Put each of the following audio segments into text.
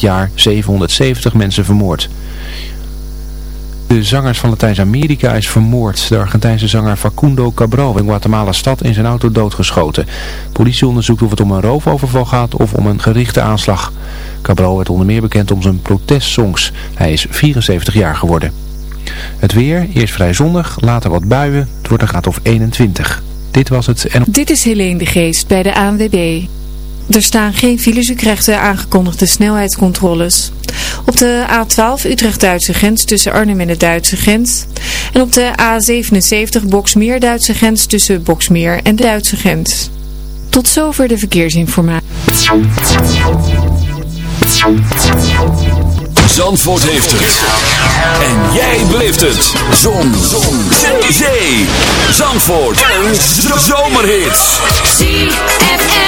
jaar 770 mensen vermoord. De zangers van Latijns-Amerika is vermoord. De Argentijnse zanger Facundo Cabral in Guatemala-stad in zijn auto doodgeschoten. Politie onderzoekt of het om een roofoverval gaat of om een gerichte aanslag. Cabral werd onder meer bekend om zijn protestsongs. Hij is 74 jaar geworden. Het weer, eerst vrij zonnig, later wat buien. Het wordt een graad of 21. Dit was het... En... Dit is Helene de Geest bij de ANWB. Er staan geen files, u krijgt de aangekondigde snelheidscontroles. Op de A12 Utrecht-Duitse grens tussen Arnhem en de Duitse grens. En op de A77 Boksmeer-Duitse grens tussen Boksmeer en de Duitse grens. Tot zover de verkeersinformatie. Zandvoort heeft het. En jij beleeft het. Zon. Zon. Zee. Zandvoort. Een zomerhit. ZFM.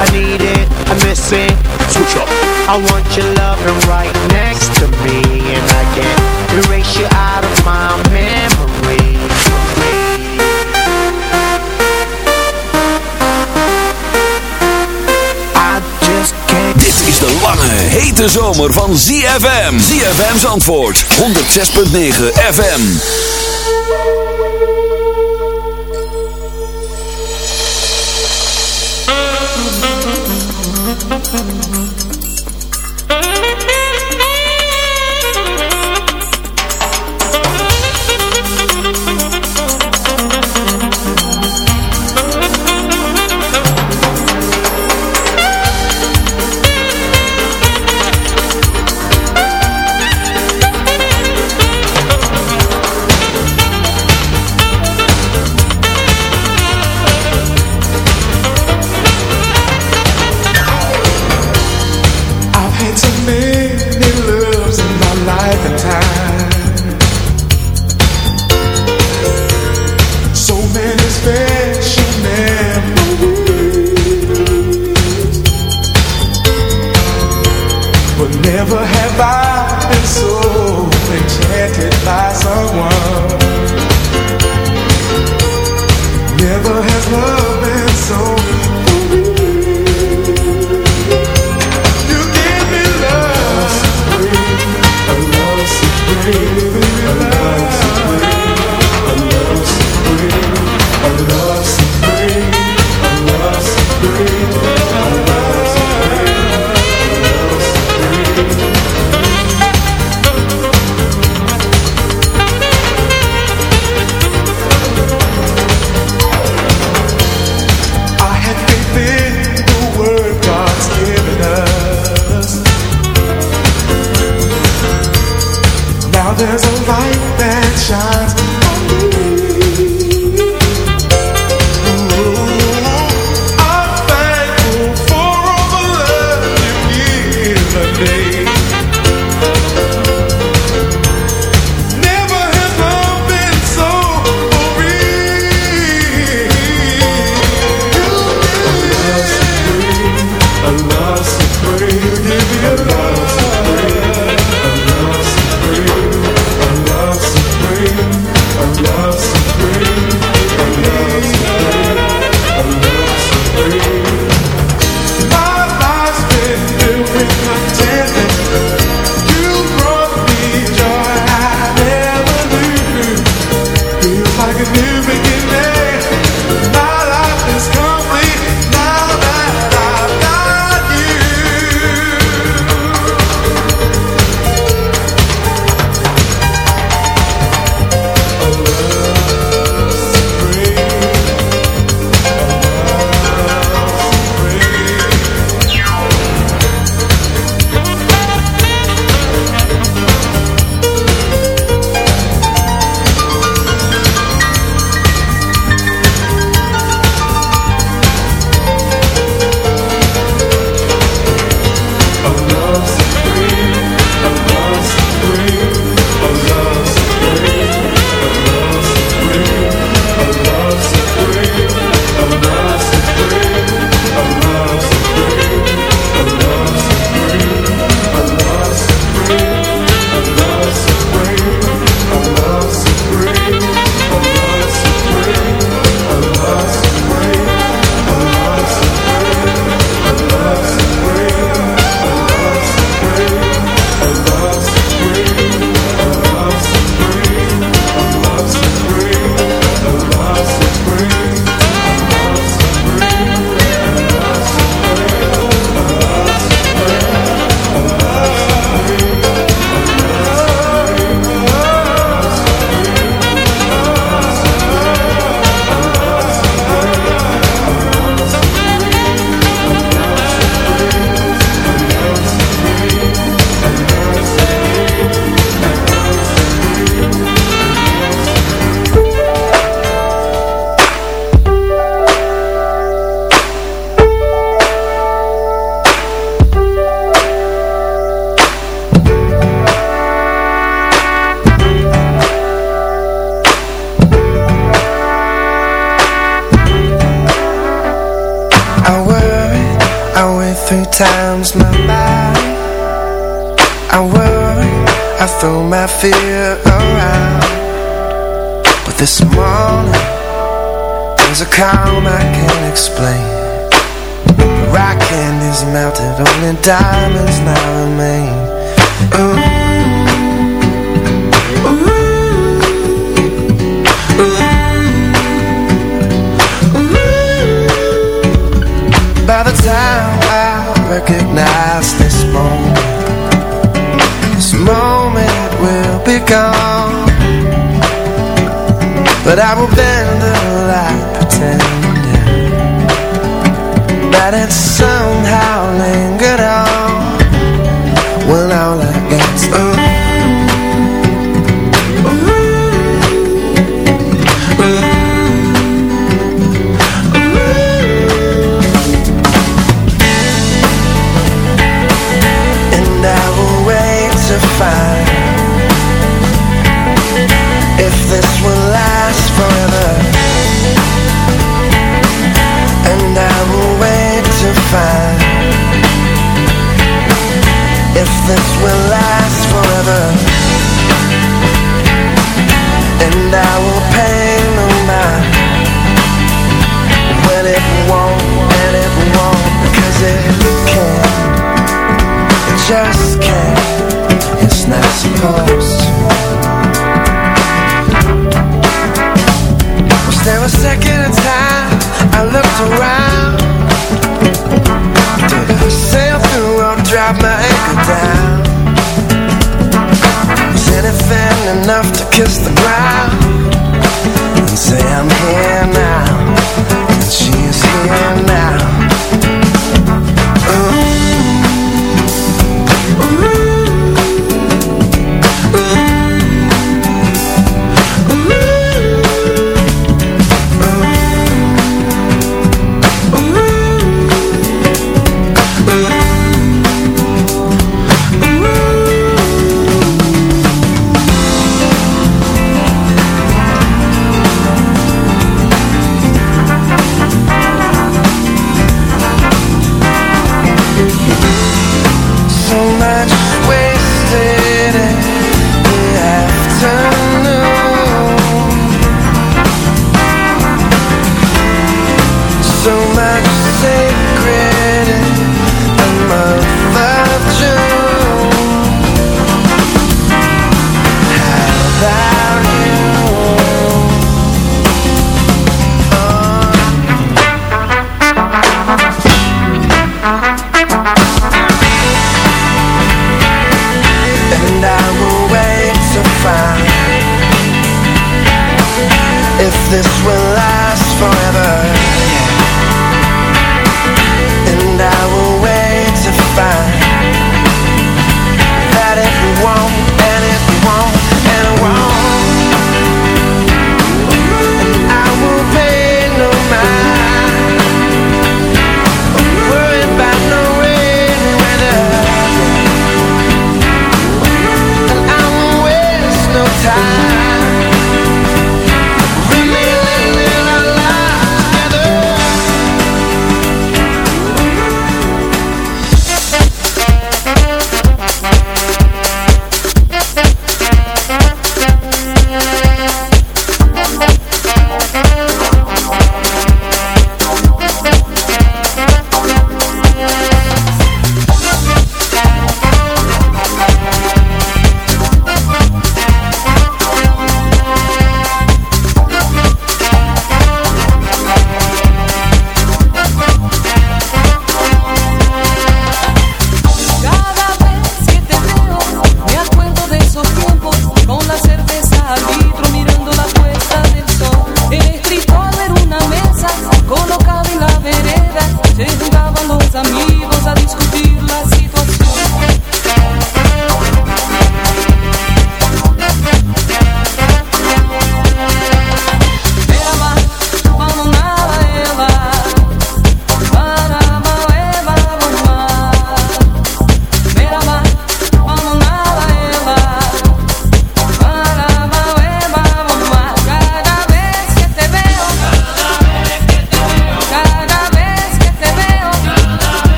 I need it, I miss it. Switch up. I want your loving right next to me, and I can't erase you out of my memory. Dit is de lange, hete zomer van ZFM. ZFM's antwoord, 106.9 FM. Mm-hmm.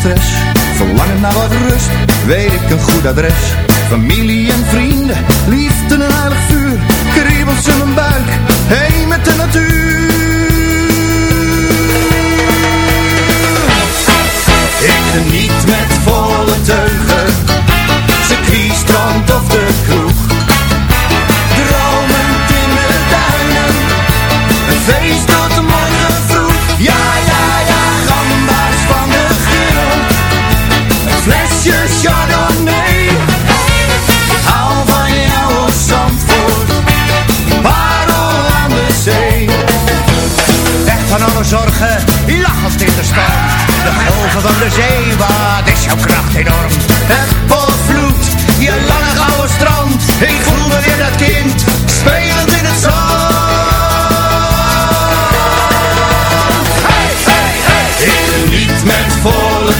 stress. Verlangen naar wat rust Weet ik een goed adres. Familie en vrienden Liefde en heilig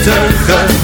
terug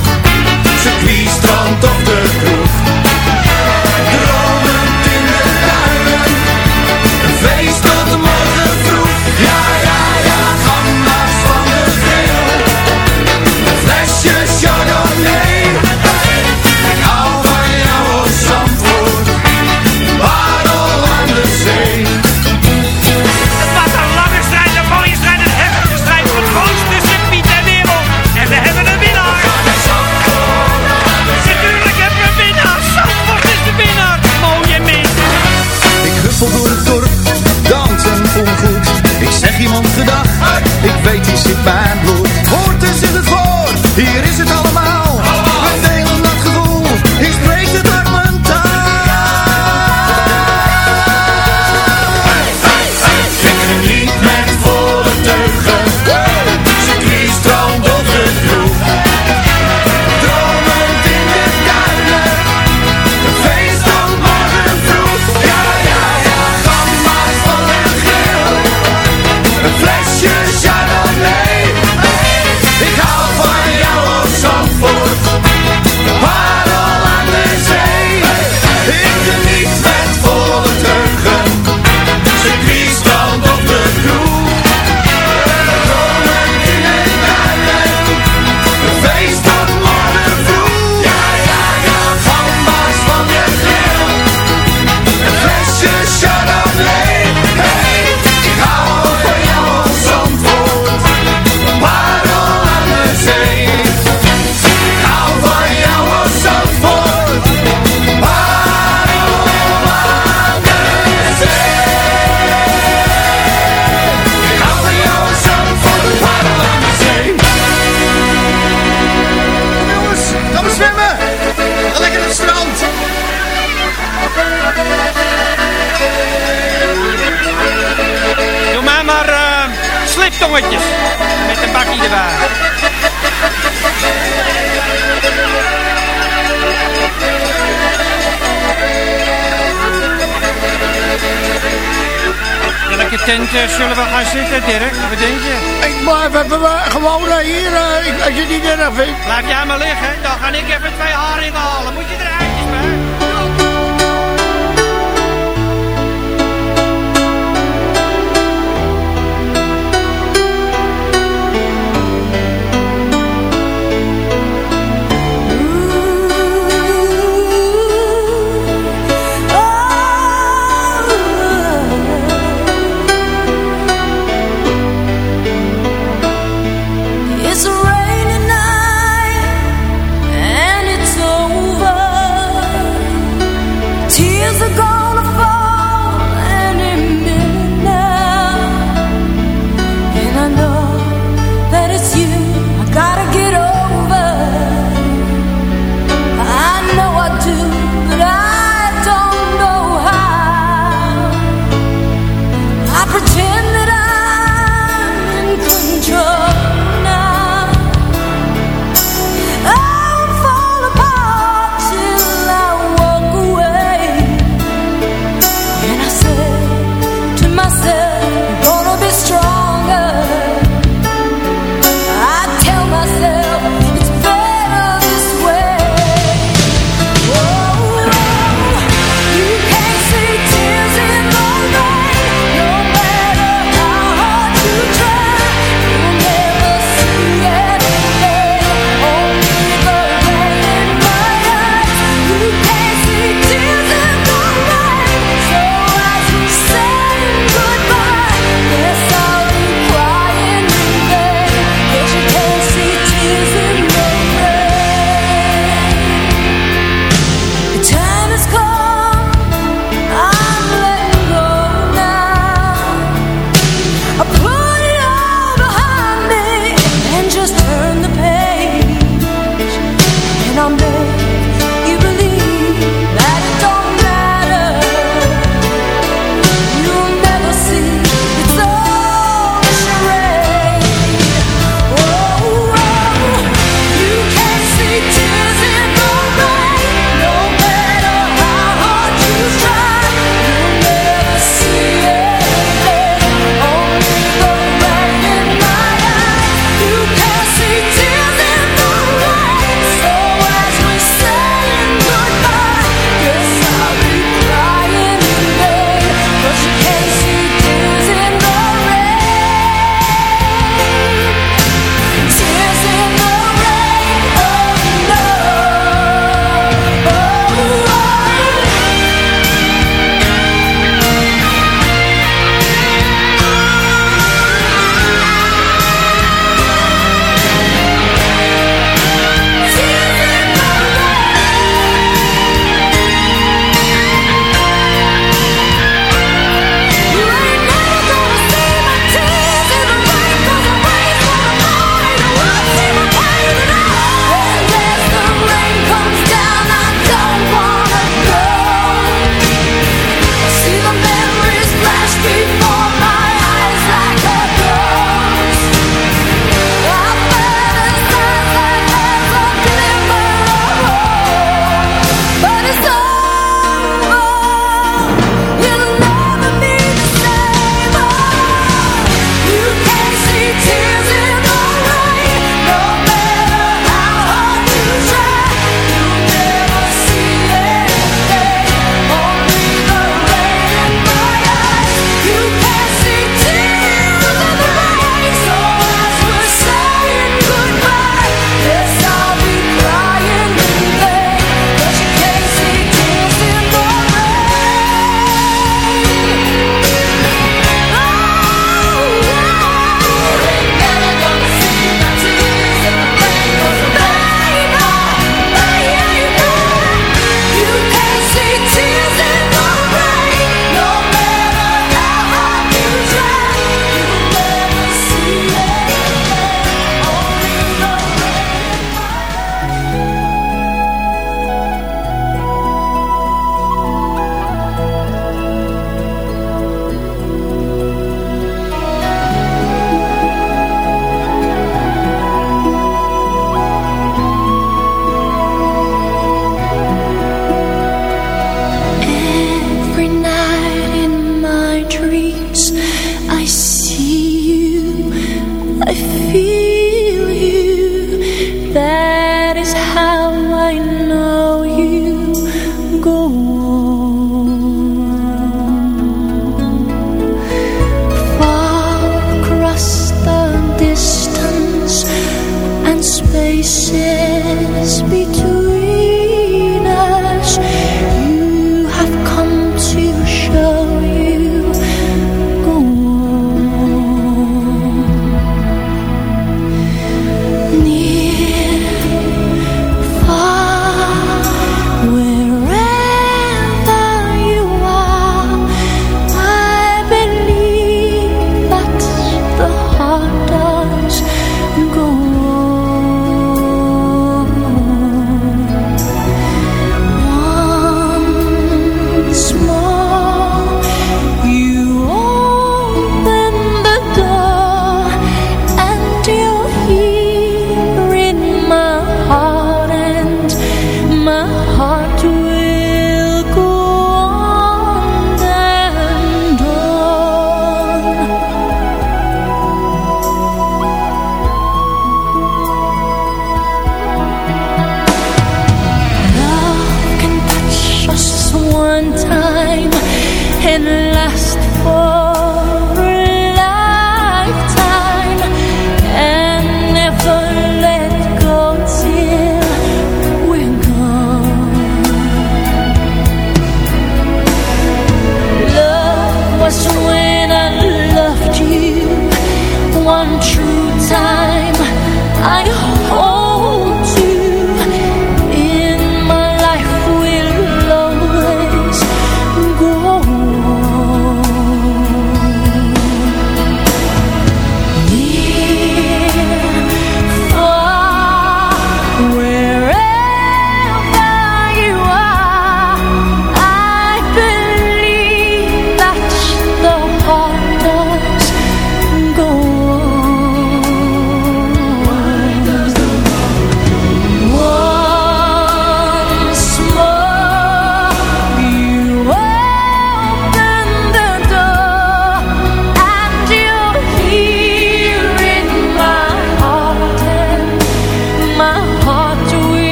zitten, Dirk? Wat denk je? Ik blijf even gewoon eh, hier, eh, als je het niet erg vindt. Laat jij maar liggen, dan ga ik even twee haringen halen. Moet je eruit?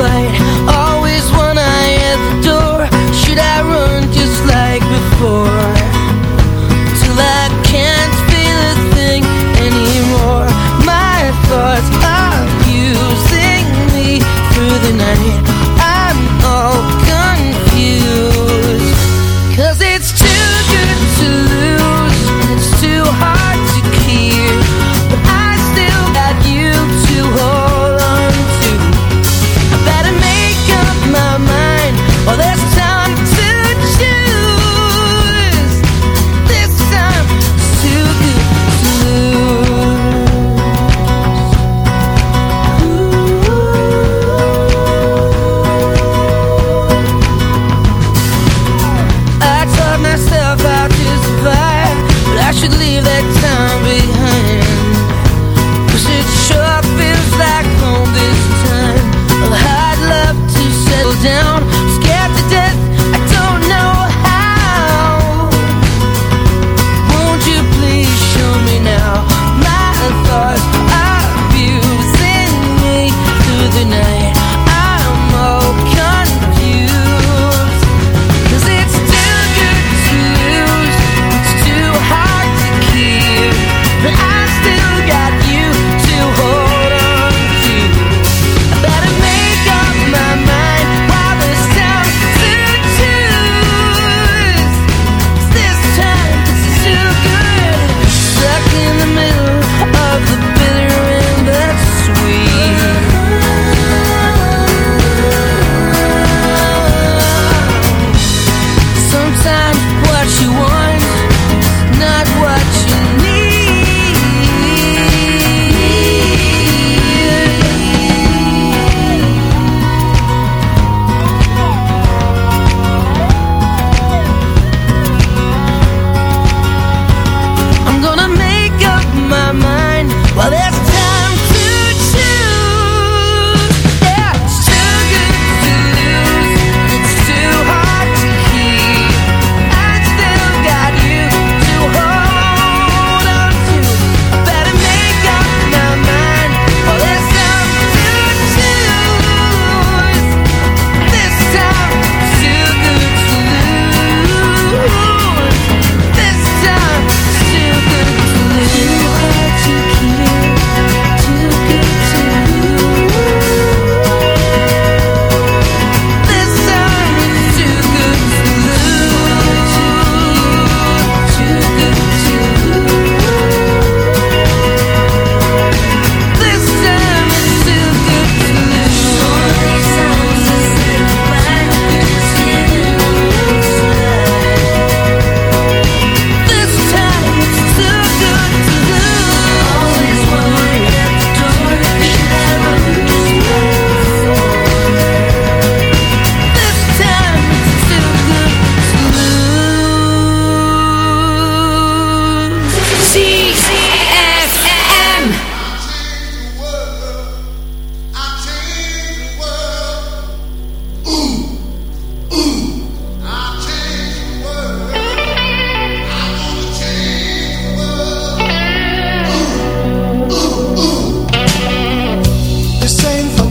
fight.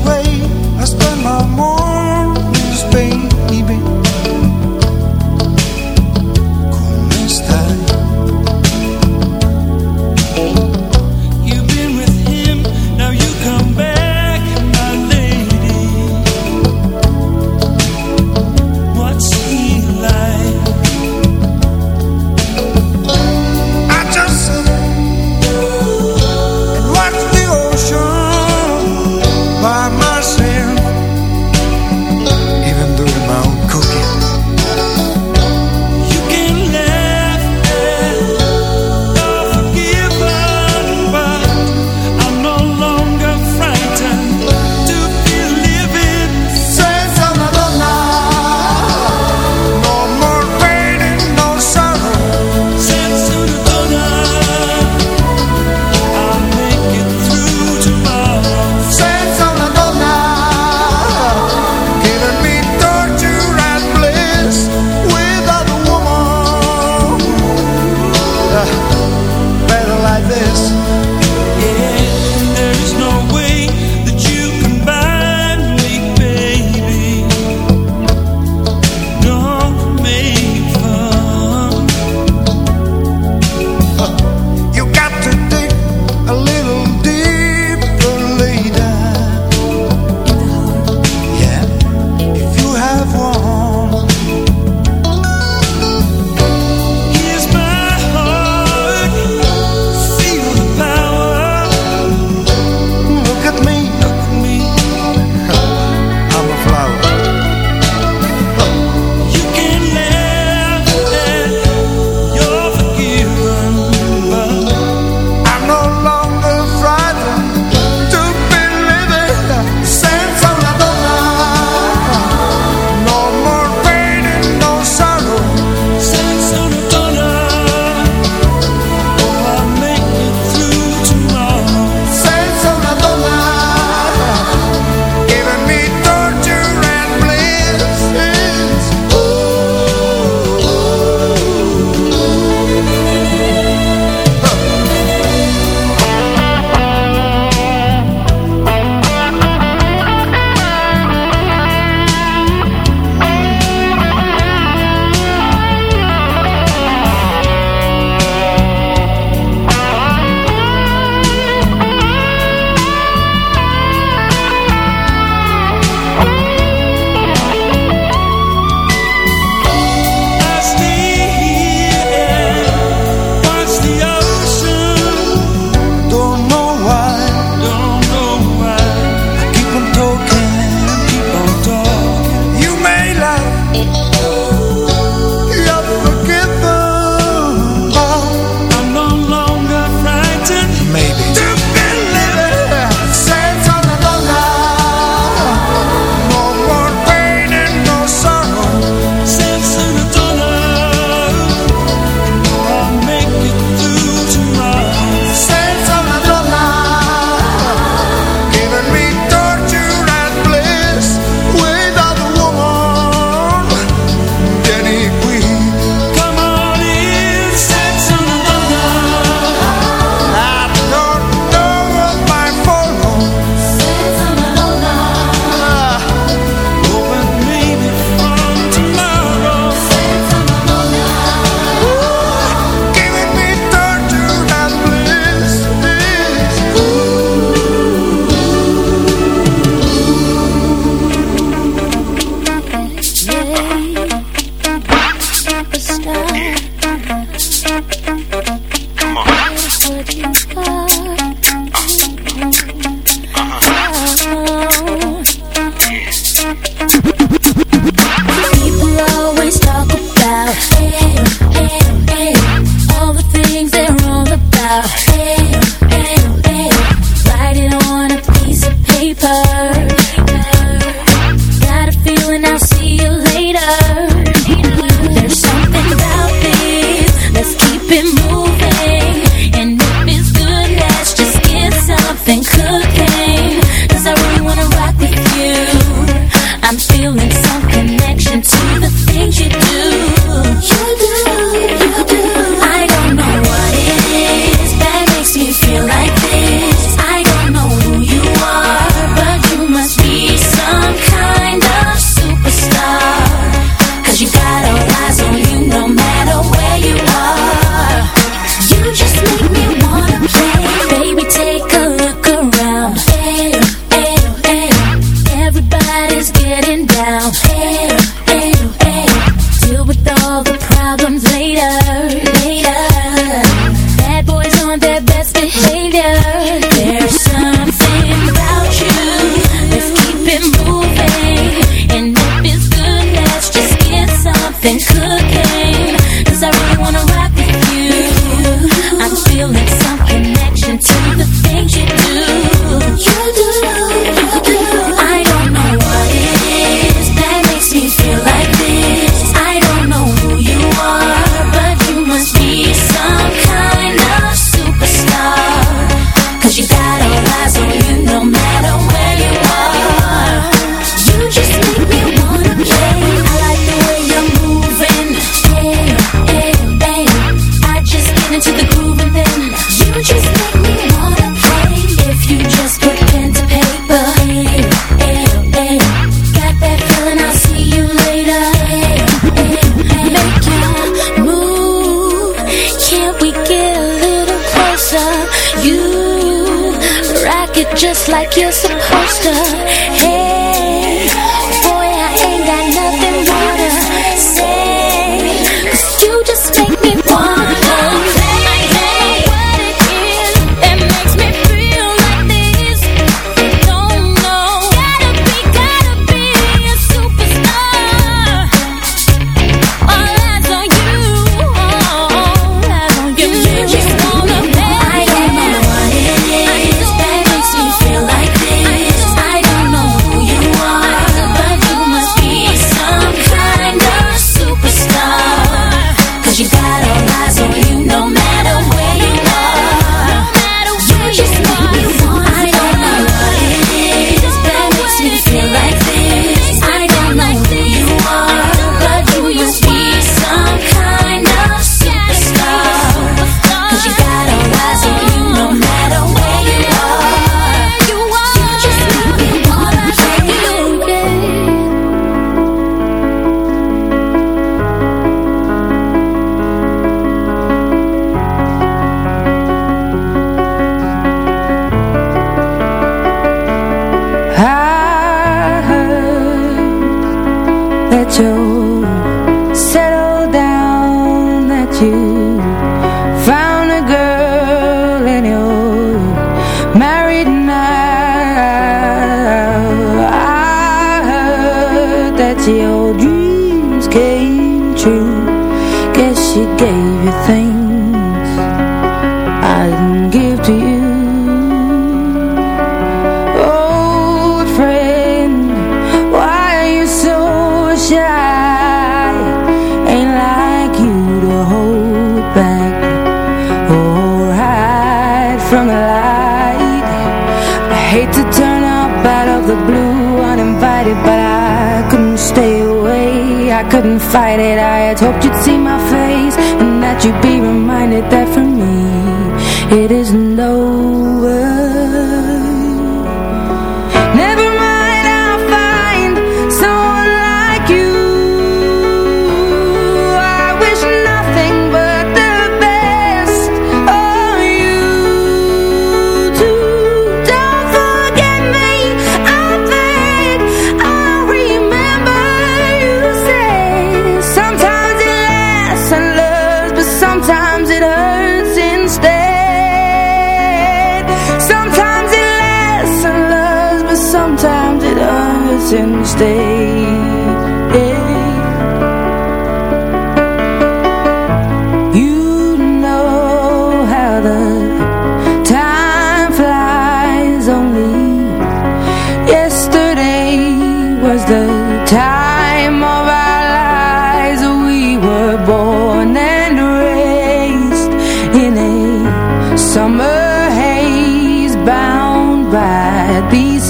way I spend my mornings, baby.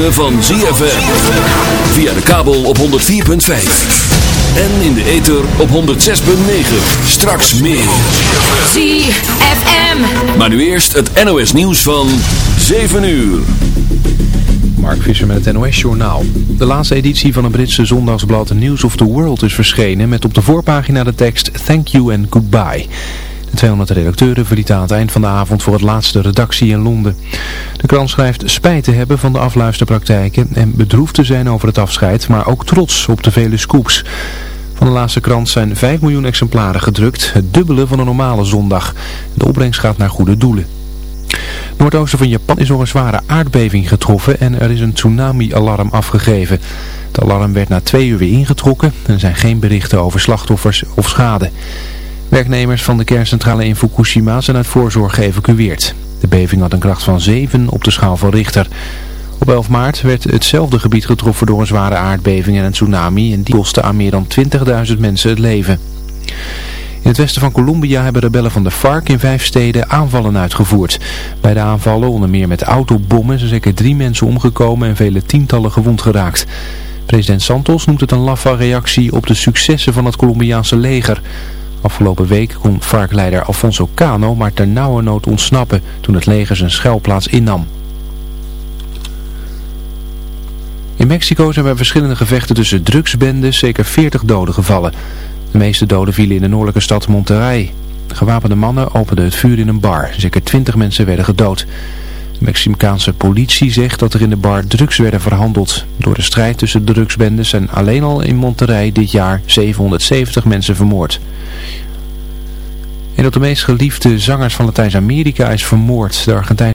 Ritme van ZFM. Via de kabel op 104.5. En in de ether op 106.9. Straks meer. ZFM. Maar nu eerst het NOS nieuws van 7 uur. Mark Visser met het NOS-journaal. De laatste editie van het Britse zondagsblad News of the World is verschenen met op de voorpagina de tekst Thank you and goodbye. De 200 redacteuren verlieten aan het eind van de avond voor het laatste redactie in Londen. De krant schrijft spijt te hebben van de afluisterpraktijken en bedroefd te zijn over het afscheid, maar ook trots op de vele scoops. Van de laatste krant zijn 5 miljoen exemplaren gedrukt, het dubbele van een normale zondag. De opbrengst gaat naar goede doelen. Noordoosten van Japan is door een zware aardbeving getroffen en er is een tsunami-alarm afgegeven. Het alarm werd na twee uur weer ingetrokken en er zijn geen berichten over slachtoffers of schade. Werknemers van de kerncentrale in Fukushima zijn uit voorzorg geëvacueerd. De beving had een kracht van 7 op de schaal van Richter. Op 11 maart werd hetzelfde gebied getroffen door een zware aardbeving en een tsunami en die kostte aan meer dan 20.000 mensen het leven. In het westen van Colombia hebben rebellen van de FARC in vijf steden aanvallen uitgevoerd. Bij de aanvallen, onder meer met autobommen, zijn zeker drie mensen omgekomen en vele tientallen gewond geraakt. President Santos noemt het een laffe reactie op de successen van het Colombiaanse leger. Afgelopen week kon FARC-leider Alfonso Cano maar ter nauwe nood ontsnappen toen het leger zijn schuilplaats innam. In Mexico zijn bij verschillende gevechten tussen drugsbendes zeker 40 doden gevallen. De meeste doden vielen in de noordelijke stad Monterrey. Gewapende mannen openden het vuur in een bar. Zeker 20 mensen werden gedood. De Mexicaanse politie zegt dat er in de bar drugs werden verhandeld. Door de strijd tussen de drugsbendes zijn alleen al in Monterrey dit jaar 770 mensen vermoord. En dat de meest geliefde zangers van Latijns-Amerika is vermoord. De Argentijn